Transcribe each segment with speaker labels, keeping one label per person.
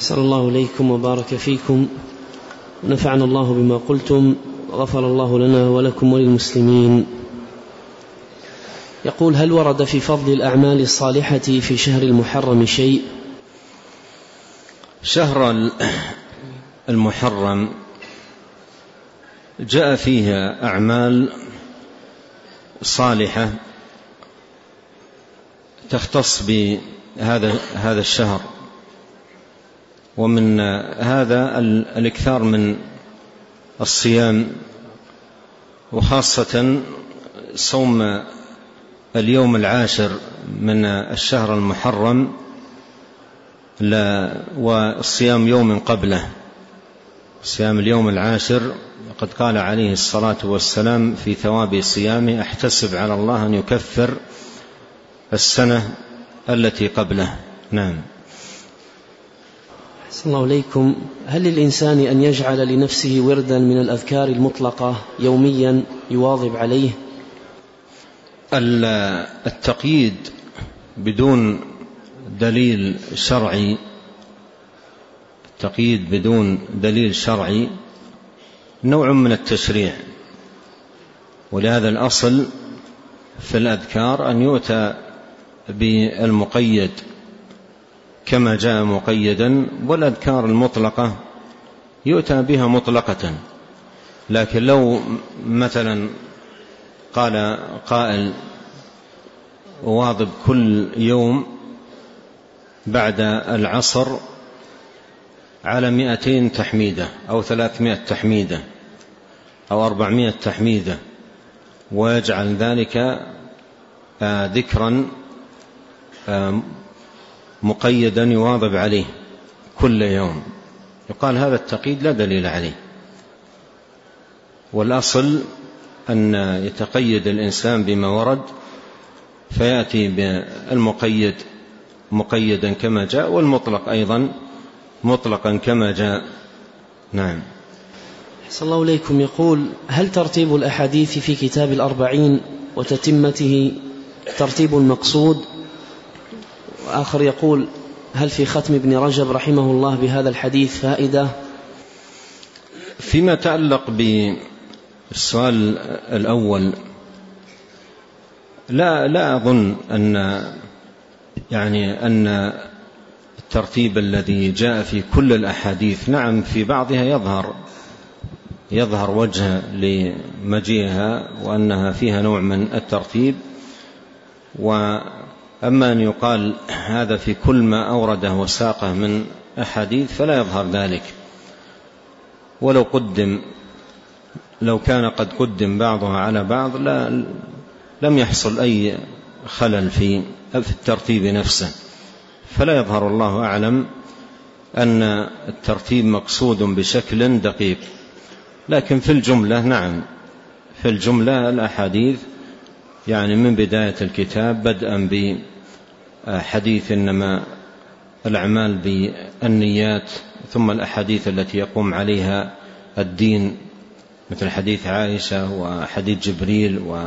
Speaker 1: أحسن الله إليكم وبارك فيكم. ونفعنا الله بما قلتم غفر الله لنا ولكم وللمسلمين. يقول هل ورد في فضل الأعمال الصالحة في شهر المحرم شيء؟
Speaker 2: شهر المحرم جاء فيها أعمال صالحة تختص بهذا هذا الشهر. ومن هذا الإكثار من الصيام وخاصة صوم اليوم العاشر من الشهر المحرم لا والصيام يوم قبله. صيام اليوم العاشر قد قال عليه الصلاة والسلام في ثواب صيامه أحتسب على الله أن يكفر السنة التي قبله. نعم.
Speaker 1: صلى الله عليكم. هل للإنسان أن يجعل لنفسه وردا من الأذكار المطلقة يوميا يواظب عليه؟
Speaker 2: التقييد بدون دليل شرعي التقييد بدون دليل شرعي نوع من التشريع. ولهذا الأصل في الأذكار أن يؤتى بالمقيد. كما جاء مقيدا والأذكار المطلقة يؤتى بها مطلقة. لكن لو مثلا قال قائل واظب كل يوم بعد العصر على مئتين تحميدة أو ثلاثمائة تحميدة أو أربعمائة تحميدة ويجعل ذلك آه، ذكرا آه، مقيدا يواظب عليه كل يوم. يقال هذا التقييد لا دليل عليه. والأصل أن يتقيد الإنسان بما ورد فيأتي بالمقيد مقيدا كما جاء والمطلق أيضا مطلقا كما جاء. نعم.
Speaker 1: صلى الله عليكم. يقول هل ترتيب الأحاديث في كتاب الأربعين وتتمته ترتيب مقصود وآخر يقول هل في ختم ابن رجب رحمه الله بهذا الحديث فائدة؟
Speaker 2: فيما تعلق بالسؤال الأول لا لا أظن أن يعني أن الترتيب الذي جاء في كل الأحاديث نعم في بعضها يظهر يظهر وجه لمجيئها وأنها فيها نوع من الترتيب وأما أن يقال هذا في كل ما أورده وساقه من أحاديث فلا يظهر ذلك. ولو قدم لو كان قد قدم بعضها على بعض لا لم يحصل أي خلل في الترتيب نفسه. فلا يظهر الله أعلم أن الترتيب مقصود بشكل دقيق. لكن في الجملة نعم في الجملة الأحاديث يعني من بداية الكتاب بدءا بحديث إنما الأعمال بالنيات ثم الأحاديث التي يقوم عليها الدين مثل حديث عائشة وحديث جبريل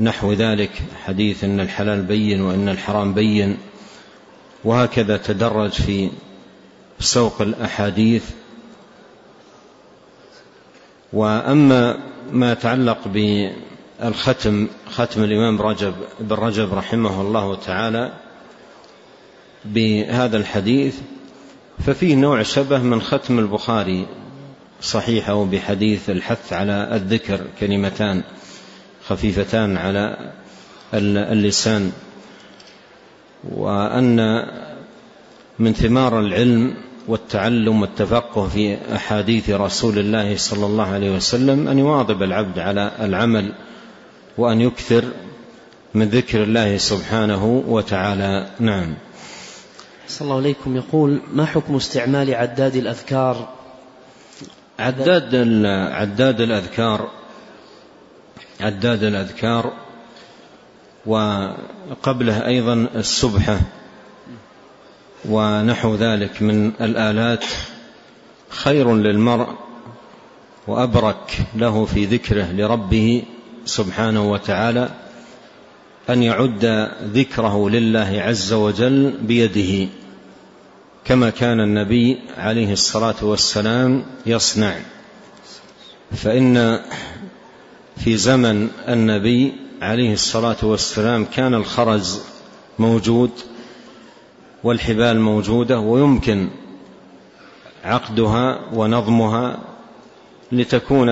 Speaker 2: ونحو ذلك حديث أن الحلال بين وأن الحرام بين وهكذا تدرج في سوق الأحاديث. وأما ما يتعلق بالختم ختم الإمام رجب بن رجب رحمه الله تعالى بهذا الحديث ففيه نوع شبه من ختم البخاري صحيحه بحديث الحث على الذكر كلمتان خفيفتان على اللسان. وأن من ثمار العلم والتعلم والتفقه في أحاديث رسول الله صلى الله عليه وسلم أن يواظب العبد على العمل وأن يكثر من ذكر الله سبحانه وتعالى. نعم.
Speaker 1: صلى الله عليكم. يقول ما حكم استعمال عداد الأذكار؟
Speaker 2: عداد عداد الأذكار عداد الأذكار وقبله أيضا السبحة ونحو ذلك من الآلات. خير للمرء وأبرك له في ذكره لربه سبحانه وتعالى أن يعد ذكره لله عز وجل بيده كما كان النبي عليه الصلاة والسلام يصنع. فإن في زمن النبي عليه الصلاة والسلام كان الخرز موجود والحبال موجودة ويمكن عقدها ونظمها لتكون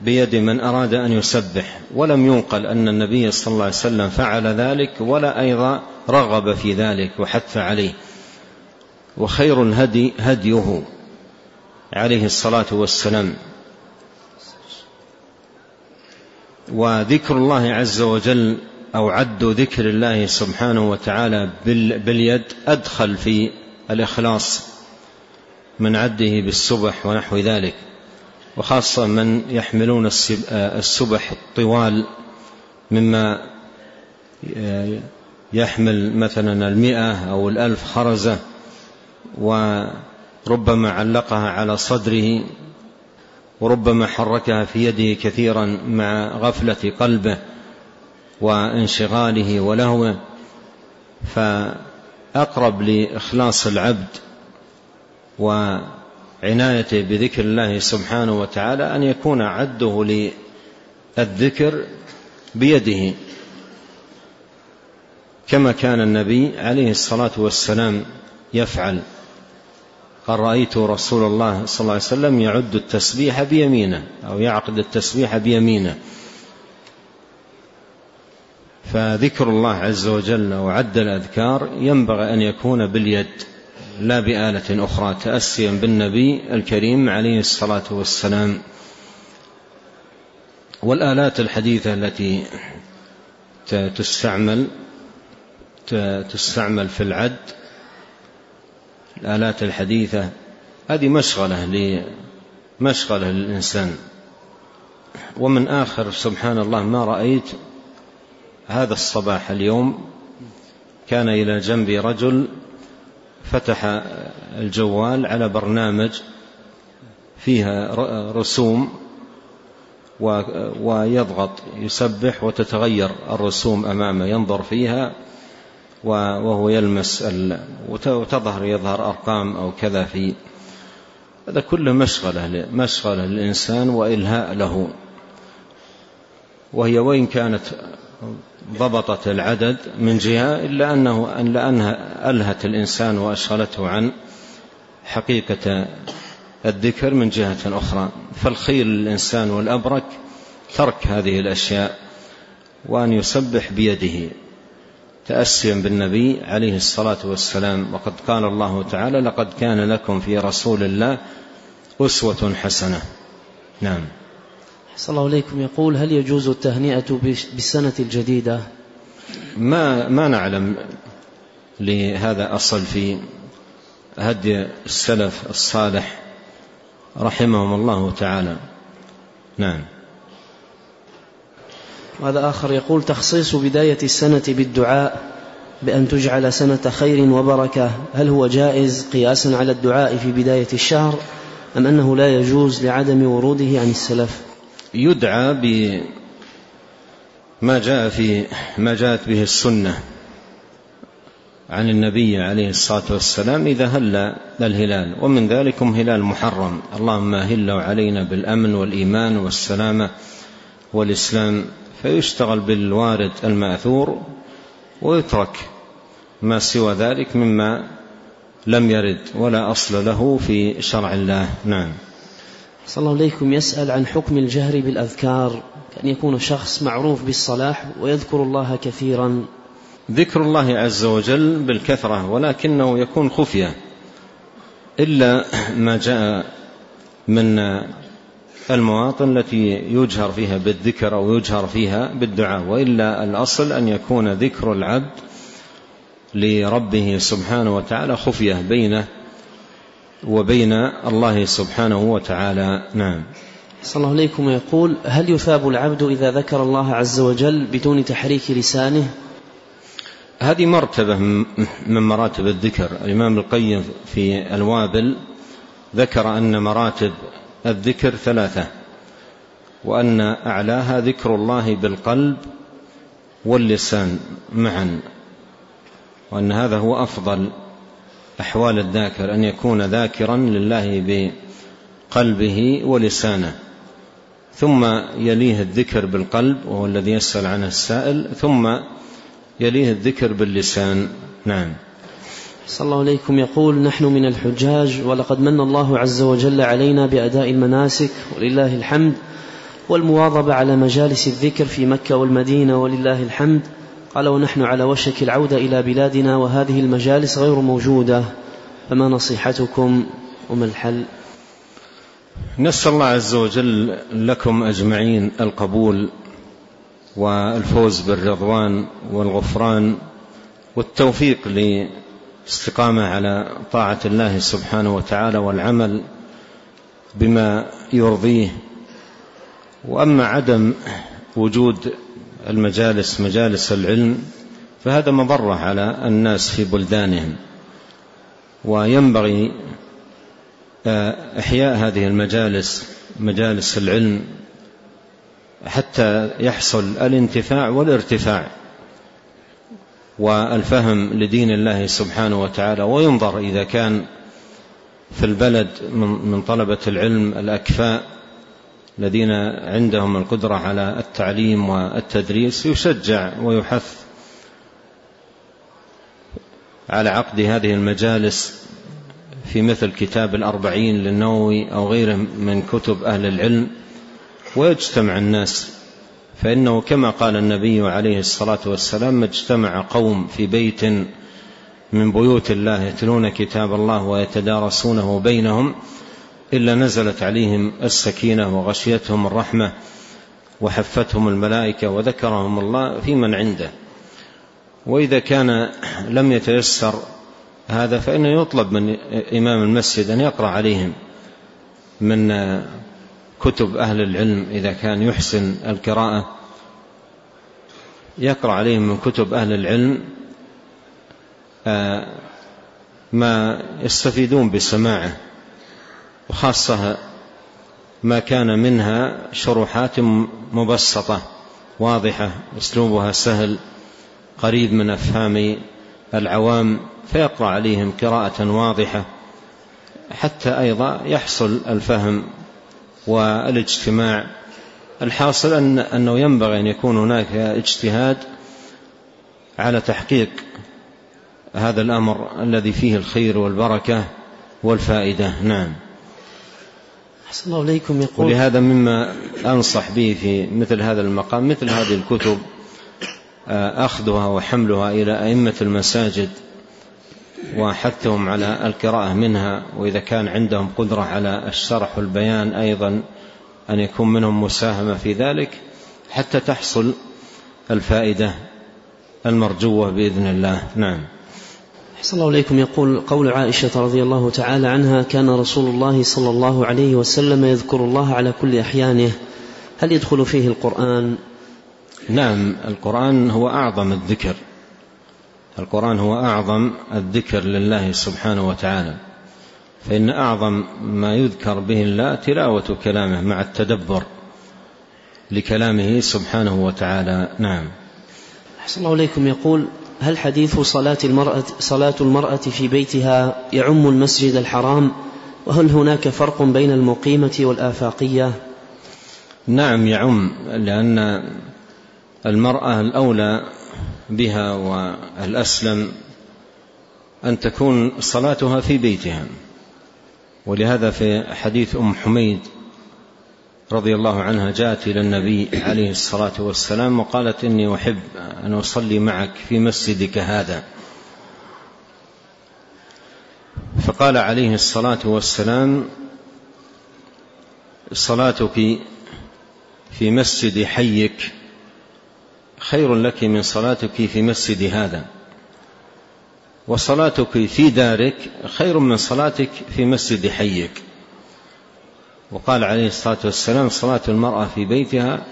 Speaker 2: بيد من أراد أن يسبح. ولم ينقل أن النبي صلى الله عليه وسلم فعل ذلك ولا أيضا رغب في ذلك وحث عليه. وخير الهدي هديه عليه الصلاة والسلام. وذكر الله عز وجل أو عد ذكر الله سبحانه وتعالى باليد أدخل في الإخلاص من عده بالسبح ونحو ذلك. وخاصة من يحملون السبح الطوال مما يحمل مثلا المئة أو الألف خرزة وربما علقها على صدره وربما حركها في يده كثيرا مع غفلة قلبه وانشغاله ولهوه. فأقرب لإخلاص العبد وعنايته بذكر الله سبحانه وتعالى أن يكون عده للذكر بيده. كما كان النبي عليه الصلاة والسلام يفعل. قال رأيت رسول الله صلى الله عليه وسلم يعد التسبيح بيمينه أو يعقد التسبيح بيمينه. فذكر الله عز وجل وعد الأذكار ينبغي أن يكون باليد. لا بآلة أخرى تأسيا بالنبي الكريم عليه الصلاة والسلام. والآلات الحديثة التي تستعمل تستعمل في العد الآلات الحديثة هذه مشغلة مشغلة للإنسان ومن آخر سبحان الله ما رأيت هذا الصباح اليوم كان إلى جنبي رجل فتح الجوال على برنامج فيها رسوم ويضغط يسبح وتتغير الرسوم أمامه ينظر فيها وهو يلمس وتظهر يظهر أرقام أو كذا في هذا كله مشغلة مشغلة للإنسان وإلهاء له. وهي وإن كانت ضبطت العدد من جهة إلا أنه إلا أنها ألهت الإنسان وأشغلته عن حقيقة الذكر من جهة أخرى. فالخير للإنسان والأبرك ترك هذه الأشياء وأن يسبح بيده. تأسيا بالنبي عليه الصلاة والسلام وقد قال الله تعالى لقد كان لكم في رسول الله أسوة حسنة. نعم.
Speaker 1: صلى الله عليكم يقول هل يجوز التهنئة بالسنة الجديدة؟
Speaker 2: ما, ما نعلم لهذا أصل في هدي السلف الصالح رحمهم الله تعالى. نعم.
Speaker 1: وهذا آخر يقول تخصيص بداية السنة بالدعاء بأن تجعل سنة خير وبركة. هل هو جائز قياسا على الدعاء في بداية الشهر أم أنه لا يجوز لعدم وروده عن السلف؟
Speaker 2: يدعى بما جاء في ما جاءت به السنة عن النبي عليه الصلاة والسلام إذا هل الهلال؟ ومن ذلكم هلال محرم. اللهم هله علينا بالأمن والإيمان والسلامة والإسلام. فيشتغل بالوارد المأثور ويترك ما سوى ذلك مما لم يرد ولا أصل له في شرع الله. نعم.
Speaker 1: صلى الله عليكم يسأل عن حكم الجهر بالأذكار كأن يكون شخص معروف بالصلاح ويذكر الله كثيرا.
Speaker 2: ذكر الله عز وجل بالكثرة ولكنه يكون خفية. إلا ما جاء من المواطن التي يجهر فيها بالذكر أو يجهر فيها بالدعاء وإلا الأصل أن يكون ذكر العبد لربه سبحانه وتعالى خفية بينه وبين الله سبحانه وتعالى. نعم.
Speaker 1: صلى الله عليكم. يقول هل يثاب العبد إذا ذكر الله عز وجل بدون تحريك لسانه؟
Speaker 2: هذه مرتبة من مراتب الذكر. الإمام القيم في الوابل ذكر أن مراتب الذكر ثلاثة وأن أعلاها ذكر الله بالقلب واللسان معا وأن هذا هو أفضل أحوال الذاكر أن يكون ذاكرا لله بقلبه ولسانه ثم يليه الذكر بالقلب وهو الذي يسأل عنه السائل ثم يليه الذكر باللسان. نعم.
Speaker 1: صلى الله عليكم. يقول نحن من الحجاج ولقد من الله عز وجل علينا بأداء المناسك ولله الحمد والمواظبة على مجالس الذكر في مكة والمدينة ولله الحمد. قال ونحن على وشك العودة إلى بلادنا وهذه المجالس غير موجودة فما نصيحتكم؟ وما الحل؟
Speaker 2: نسأل الله عز وجل لكم أجمعين القبول والفوز بالرضوان والغفران والتوفيق للاستقامة على طاعة الله سبحانه وتعالى والعمل بما يرضيه. وأما عدم وجود المجالس مجالس العلم فهذا مضرة على الناس في بلدانهم. وينبغي آه، إحياء هذه المجالس مجالس العلم حتى يحصل الانتفاع والارتفاع والفهم لدين الله سبحانه وتعالى. وينظر إذا كان في البلد من طلبة العلم الأكفاء الذين عندهم القدرة على التعليم والتدريس يشجع ويحث على عقد هذه المجالس في مثل كتاب الأربعين للنووي أو غيره من كتب أهل العلم ويجتمع الناس. فإنه كما قال النبي عليه الصلاة والسلام اجتمع قوم في بيت من بيوت الله يتلون كتاب الله ويتدارسونه بينهم إلا نزلت عليهم السكينة وغشيتهم الرحمة وحفتهم الملائكة وذكرهم الله في من عنده. وإذا كان لم يتيسر هذا فإنه يطلب من إمام المسجد أن يقرأ عليهم من كتب أهل العلم إذا كان يحسن القراءة. يقرأ عليهم من كتب أهل العلم آه، ما يستفيدون بسماعه. وخاصة ما كان منها شروحات مبسطة واضحة أسلوبها سهل قريب من أفهام العوام فيقرا عليهم قراءة واضحة حتى أيضا يحصل الفهم والاجتماع. الحاصل أن أنه ينبغي أن يكون هناك اجتهاد على تحقيق هذا الأمر الذي فيه الخير والبركة والفائدة. نعم.
Speaker 1: أحسن الله إليكم يقول
Speaker 2: ولهذا مما أنصح به في مثل هذا المقام مثل هذه الكتب آه، أخذها وحملها إلى أئمة المساجد وحثهم على القراءة منها وإذا كان عندهم قدرة على الشرح والبيان أيضا أن يكون منهم مساهمة في ذلك حتى تحصل الفائدة المرجوة بإذن الله. نعم.
Speaker 1: أحسن الله إليكم. يقول قول عائشة رضي الله تعالى عنها كان رسول الله صلى الله عليه وسلم يذكر الله على كل أحيانه. هل يدخل فيه القرآن؟
Speaker 2: نعم القرآن هو أعظم الذكر. القرآن هو أعظم الذكر لله سبحانه وتعالى. فإن أعظم ما يذكر به الله تلاوة كلامه مع التدبر لكلامه سبحانه وتعالى. نعم.
Speaker 1: أحسن الله إليكم. يقول هل حديث صلاة المرأة, صلاة المرأة في بيتها يعم المسجد الحرام؟ وهل هناك فرق بين المقيمة والآفاقية؟
Speaker 2: نعم يعم لأن المرأة الأولى بها والأسلم أن تكون صلاتها في بيتها. ولهذا في حديث أم حميد رضي الله عنها جاءت إلى النبي عليه الصلاة والسلام وقالت إني أحب أن أصلي معك في مسجدك هذا. فقال عليه الصلاة والسلام صلاتك في مسجد حيك خير لك من صلاتك في مسجد هذا. وصلاتك في دارك خير من صلاتك في مسجد حيك. وقال عليه الصلاة والسلام صلاة المرأة في بيتها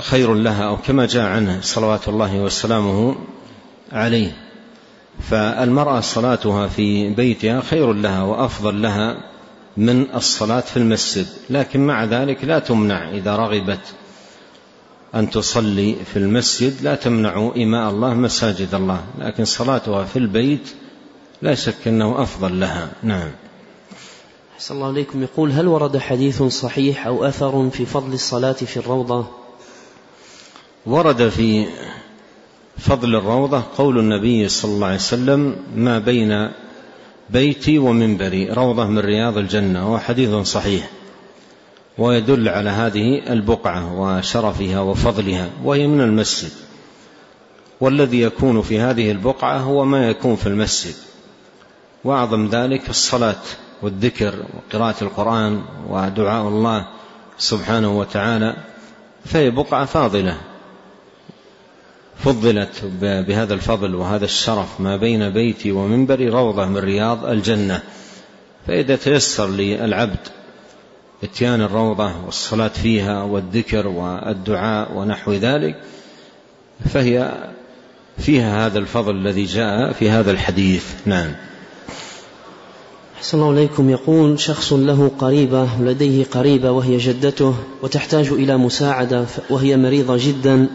Speaker 2: خير لها أو كما جاء عنه صلوات الله وسلامه عليه. فالمرأة صلاتها في بيتها خير لها وأفضل لها من الصلاة في المسجد لكن مع ذلك لا تمنع إذا رغبت أن تصلي في المسجد لا تمنع إماء الله مساجد الله. لكن صلاتها في البيت لا شك أنه أفضل لها. نعم.
Speaker 1: أحسن الله عليكم. يقول هل ورد حديث صحيح أو أثر في فضل الصلاة في الروضة؟
Speaker 2: ورد في فضل الروضة قول النبي صلى الله عليه وسلم ما بين بيتي ومنبري. روضة من رياض الجنة وهو حديث صحيح. ويدل على هذه البقعة وشرفها وفضلها وهي من المسجد. والذي يكون في هذه البقعة هو ما يكون في المسجد. وأعظم ذلك الصلاة والذكر وقراءة القرآن ودعاء الله سبحانه وتعالى فهي بقعة فاضلة. فضلت بهذا الفضل وهذا الشرف ما بين بيتي ومنبري روضة من رياض الجنة. فإذا تيسر للعبد إتيان الروضة والصلاة فيها والذكر والدعاء ونحو ذلك فهي فيها هذا الفضل الذي جاء في هذا الحديث. نعم.
Speaker 1: أحسن الله إليكم. يقول شخص له قريبة ولديه قريبة وهي جدته وتحتاج إلى مساعدة وهي مريضة جدا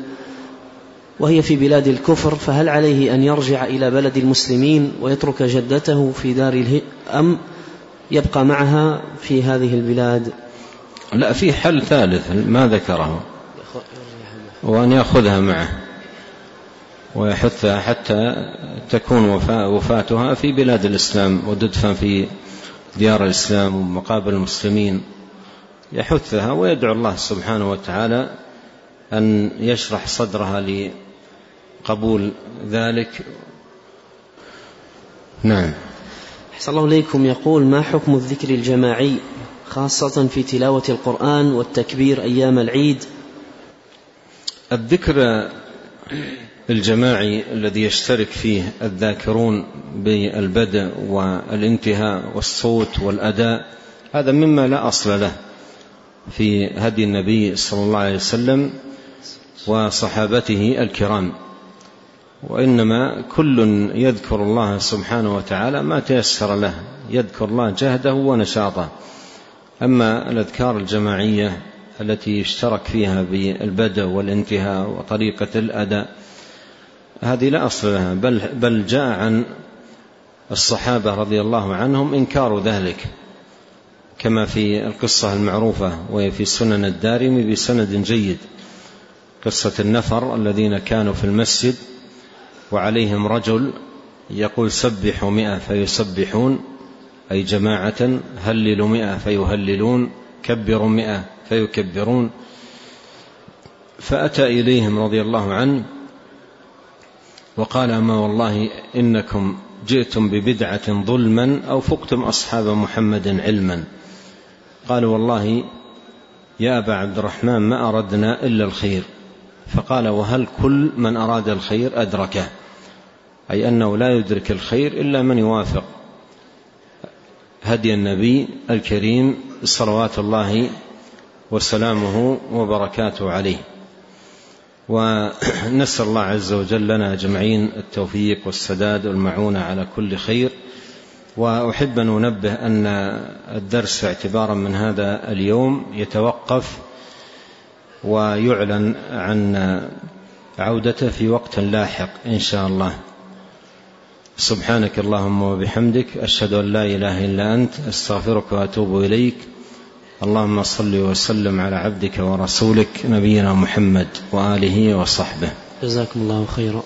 Speaker 1: وهي في بلاد الكفر فهل عليه أن يرجع إلى بلد المسلمين ويترك جدته في دار أم يبقى معها في هذه البلاد؟
Speaker 2: لا في حل ثالث ما ذكره. وأن يأخذها معه. ويحثها حتى تكون وفاتها في بلاد الإسلام وتدفن في ديار الإسلام ومقابل المسلمين. يحثها ويدعو الله سبحانه وتعالى أن يشرح صدرها لقبول ذلك. نعم.
Speaker 1: أحسن الله إليكم. يقول ما حكم الذكر الجماعي خاصة في تلاوة القرآن والتكبير أيام العيد؟
Speaker 2: الذكر الجماعي الذي يشترك فيه الذاكرون بالبدء والانتهاء والصوت والأداء هذا مما لا أصل له في هدي النبي صلى الله عليه وسلم وصحابته الكرام. وإنما كل يذكر الله سبحانه وتعالى ما تيسر له يذكر الله جهده ونشاطه. أما الأذكار الجماعية التي يشترك فيها بالبدء والانتهاء وطريقة الأداء هذه لا أصل لها. بل, بل جاء عن الصحابة رضي الله عنهم إنكار ذلك كما في القصة المعروفة وهي في سنن الدارمي بسند جيد. قصة النفر الذين كانوا في المسجد وعليهم رجل يقول سبحوا مئة فيسبحون أي جماعة هللوا مئة فيهللون كبروا مئة فيكبرون. فأتى إليهم رضي الله عنه وقال أما والله إنكم جئتم ببدعة ظلما أو فقتم أصحاب محمد علما. قالوا والله يا أبا عبد الرحمن ما أردنا إلا الخير. فقال وهل كل من أراد الخير أدركه؟ أي أنه لا يدرك الخير إلا من يوافق هدي النبي الكريم صلوات الله وسلامه وبركاته عليه. ونسأل الله عز وجل لنا أجمعين التوفيق والسداد والمعونة على كل خير. وأحب أن أنبه أن الدرس اعتبارا من هذا اليوم يتوقف ويعلن عن عودته في وقت لاحق إن شاء الله. سبحانك اللهم وبحمدك أشهد أن لا إله إلا أنت أستغفرك وأتوب إليك. اللهم صل وسلم على عبدك ورسولك نبينا محمد وآله وصحبه.
Speaker 1: جزاكم الله خيرا.